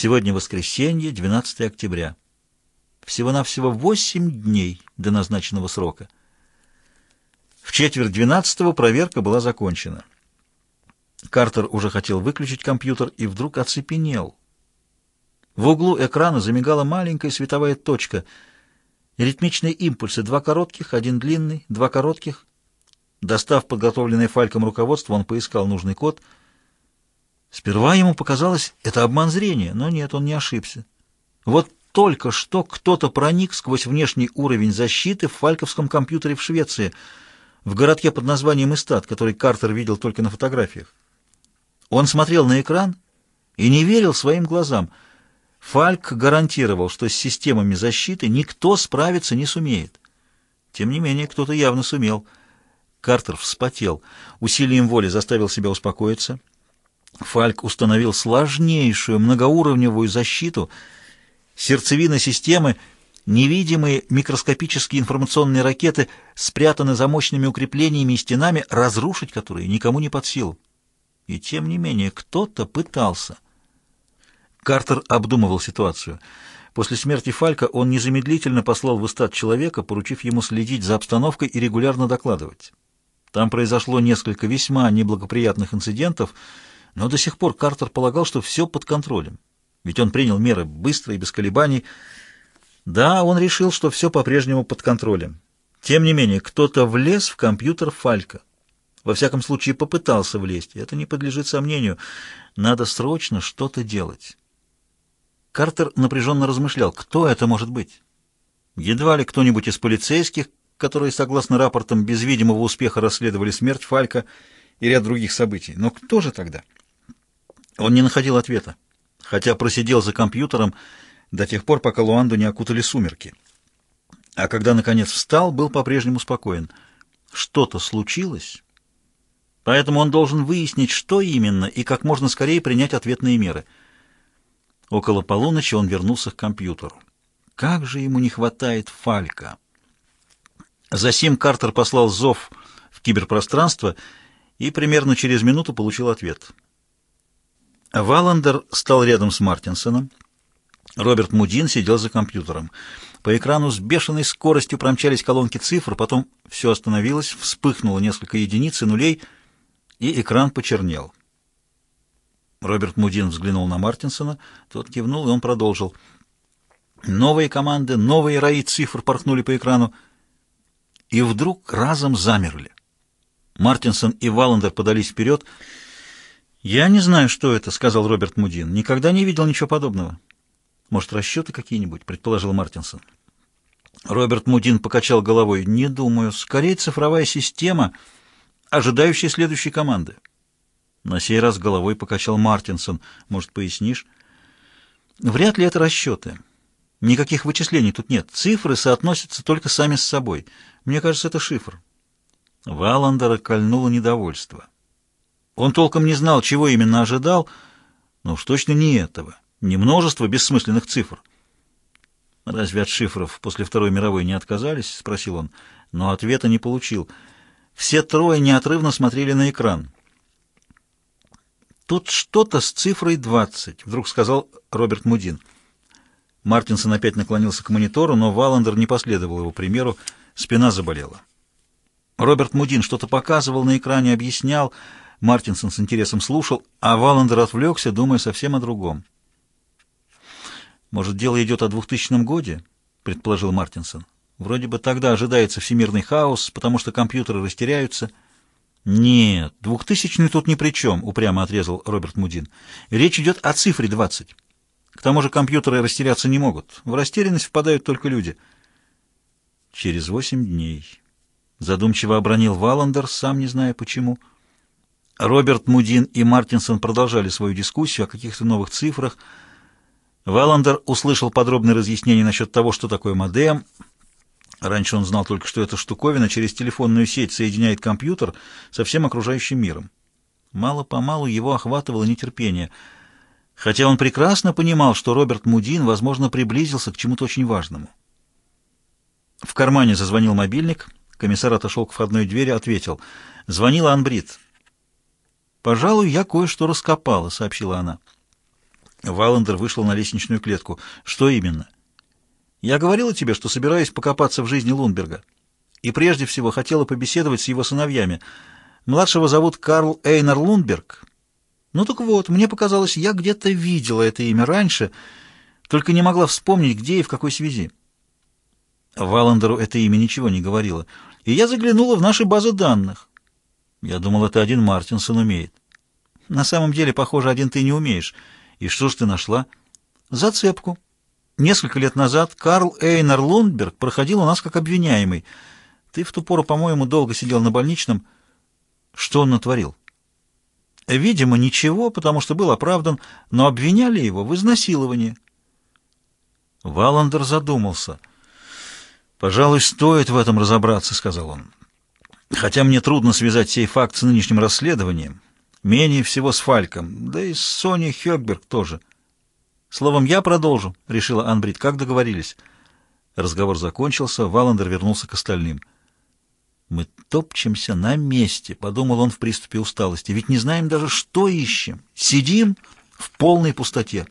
Сегодня воскресенье, 12 октября. Всего-навсего восемь дней до назначенного срока. В четверть двенадцатого проверка была закончена. Картер уже хотел выключить компьютер и вдруг оцепенел. В углу экрана замигала маленькая световая точка. Ритмичные импульсы, два коротких, один длинный, два коротких. Достав подготовленное Фальком руководство, он поискал нужный код. Сперва ему показалось, это обман зрения, но нет, он не ошибся. Вот только что кто-то проник сквозь внешний уровень защиты в фальковском компьютере в Швеции, в городке под названием Истат, который Картер видел только на фотографиях. Он смотрел на экран и не верил своим глазам. Фальк гарантировал, что с системами защиты никто справиться не сумеет. Тем не менее, кто-то явно сумел. Картер вспотел, усилием воли заставил себя успокоиться. Фальк установил сложнейшую многоуровневую защиту — Сердцевина системы, невидимые микроскопические информационные ракеты, спрятаны за мощными укреплениями и стенами, разрушить которые никому не под силу. И тем не менее, кто-то пытался. Картер обдумывал ситуацию. После смерти Фалька он незамедлительно послал в Истат человека, поручив ему следить за обстановкой и регулярно докладывать. Там произошло несколько весьма неблагоприятных инцидентов, но до сих пор Картер полагал, что все под контролем ведь он принял меры быстро и без колебаний. Да, он решил, что все по-прежнему под контролем. Тем не менее, кто-то влез в компьютер Фалька. Во всяком случае, попытался влезть. Это не подлежит сомнению. Надо срочно что-то делать. Картер напряженно размышлял, кто это может быть. Едва ли кто-нибудь из полицейских, которые, согласно рапортам, без видимого успеха расследовали смерть Фалька и ряд других событий. Но кто же тогда? Он не находил ответа хотя просидел за компьютером до тех пор, пока Луанду не окутали сумерки. А когда, наконец, встал, был по-прежнему спокоен. Что-то случилось, поэтому он должен выяснить, что именно, и как можно скорее принять ответные меры. Около полуночи он вернулся к компьютеру. Как же ему не хватает Фалька! Засим Картер послал зов в киберпространство и примерно через минуту получил ответ — Валандер стал рядом с Мартинсоном. Роберт Мудин сидел за компьютером. По экрану с бешеной скоростью промчались колонки цифр, потом все остановилось, вспыхнуло несколько единиц и нулей, и экран почернел. Роберт Мудин взглянул на Мартинсона, тот кивнул, и он продолжил. Новые команды, новые раи цифр порхнули по экрану, и вдруг разом замерли. Мартинсон и Валандер подались вперед — «Я не знаю, что это», — сказал Роберт Мудин. «Никогда не видел ничего подобного». «Может, расчеты какие-нибудь?» — предположил Мартинсон. Роберт Мудин покачал головой. «Не думаю. Скорее цифровая система, ожидающая следующей команды». На сей раз головой покачал Мартинсон. «Может, пояснишь?» «Вряд ли это расчеты. Никаких вычислений тут нет. Цифры соотносятся только сами с собой. Мне кажется, это шифр». Валандера кольнуло недовольство. Он толком не знал, чего именно ожидал, но уж точно не этого, не множество бессмысленных цифр. «Разве от шифров после Второй мировой не отказались?» — спросил он, но ответа не получил. Все трое неотрывно смотрели на экран. «Тут что-то с цифрой 20», — вдруг сказал Роберт Мудин. Мартинсон опять наклонился к монитору, но Валандер не последовал его примеру, спина заболела. Роберт Мудин что-то показывал на экране, объяснял, Мартинсон с интересом слушал, а Валандер отвлекся, думая совсем о другом. «Может, дело идет о двухтысячном годе?» — предположил Мартинсон. «Вроде бы тогда ожидается всемирный хаос, потому что компьютеры растеряются». «Нет, двухтысячный тут ни при чем», — упрямо отрезал Роберт Мудин. «Речь идет о цифре 20. К тому же компьютеры растеряться не могут. В растерянность впадают только люди». «Через восемь дней», — задумчиво обронил Валандер, сам не зная почему. Роберт Мудин и Мартинсон продолжали свою дискуссию о каких-то новых цифрах. Валандер услышал подробные разъяснения насчет того, что такое модем. Раньше он знал только, что эта штуковина через телефонную сеть соединяет компьютер со всем окружающим миром. Мало-помалу его охватывало нетерпение, хотя он прекрасно понимал, что Роберт Мудин, возможно, приблизился к чему-то очень важному. В кармане зазвонил мобильник, комиссар отошел к входной двери, ответил. Звонила Анбрид. «Пожалуй, я кое-что раскопала», — сообщила она. Валандер вышел на лестничную клетку. «Что именно?» «Я говорила тебе, что собираюсь покопаться в жизни Лунберга. И прежде всего хотела побеседовать с его сыновьями. Младшего зовут Карл Эйнар Лунберг. Ну так вот, мне показалось, я где-то видела это имя раньше, только не могла вспомнить, где и в какой связи». Валандеру это имя ничего не говорило. И я заглянула в наши базы данных. Я думал, это один Мартинсон умеет. На самом деле, похоже, один ты не умеешь. И что ж ты нашла? Зацепку. Несколько лет назад Карл Эйнар Лундберг проходил у нас как обвиняемый. Ты в ту пору, по-моему, долго сидел на больничном. Что он натворил? Видимо, ничего, потому что был оправдан, но обвиняли его в изнасиловании. Валандер задумался. «Пожалуй, стоит в этом разобраться», — сказал он. «Хотя мне трудно связать сей факт с нынешним расследованием». Менее всего с Фальком, да и с Соней Хёкберг тоже. Словом, я продолжу, решила Анбрид, как договорились. Разговор закончился, Валандер вернулся к остальным. Мы топчемся на месте, подумал он в приступе усталости, ведь не знаем даже, что ищем. Сидим в полной пустоте.